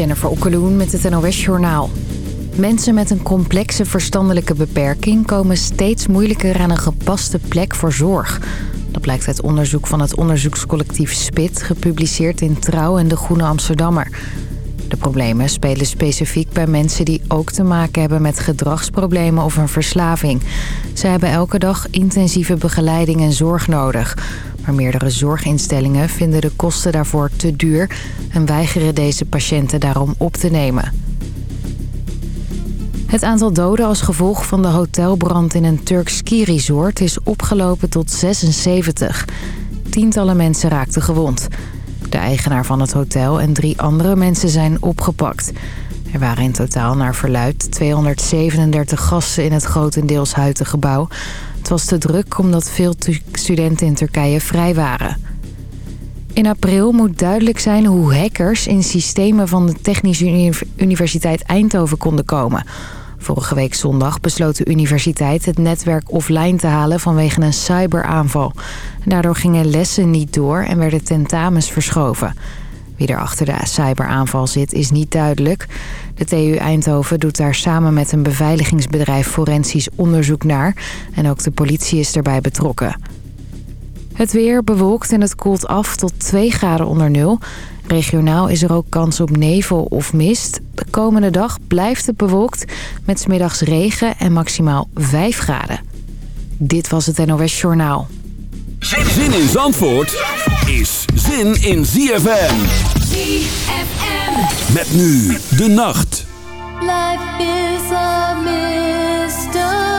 Jennifer Okkeloen met het NOS Journaal. Mensen met een complexe verstandelijke beperking... komen steeds moeilijker aan een gepaste plek voor zorg. Dat blijkt uit onderzoek van het onderzoekscollectief SPIT... gepubliceerd in Trouw en De Groene Amsterdammer. De problemen spelen specifiek bij mensen die ook te maken hebben... met gedragsproblemen of een verslaving. Ze hebben elke dag intensieve begeleiding en zorg nodig... Maar meerdere zorginstellingen vinden de kosten daarvoor te duur... en weigeren deze patiënten daarom op te nemen. Het aantal doden als gevolg van de hotelbrand in een Turks ski-resort... is opgelopen tot 76. Tientallen mensen raakten gewond. De eigenaar van het hotel en drie andere mensen zijn opgepakt. Er waren in totaal naar verluid 237 gasten in het grotendeels huidige gebouw... Het was te druk omdat veel studenten in Turkije vrij waren. In april moet duidelijk zijn hoe hackers in systemen van de Technische Universiteit Eindhoven konden komen. Vorige week zondag besloot de universiteit het netwerk offline te halen vanwege een cyberaanval. Daardoor gingen lessen niet door en werden tentamens verschoven. Wie er achter de cyberaanval zit is niet duidelijk. De TU Eindhoven doet daar samen met een beveiligingsbedrijf forensisch onderzoek naar. En ook de politie is erbij betrokken. Het weer bewolkt en het koelt af tot 2 graden onder nul. Regionaal is er ook kans op nevel of mist. De komende dag blijft het bewolkt met smiddags regen en maximaal 5 graden. Dit was het NOS Journaal. Zin in Zandvoort is zin in ZFM. ZFM. Met nu de nacht. Life is a mystery.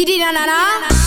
Didi na na na.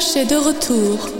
Est de retour.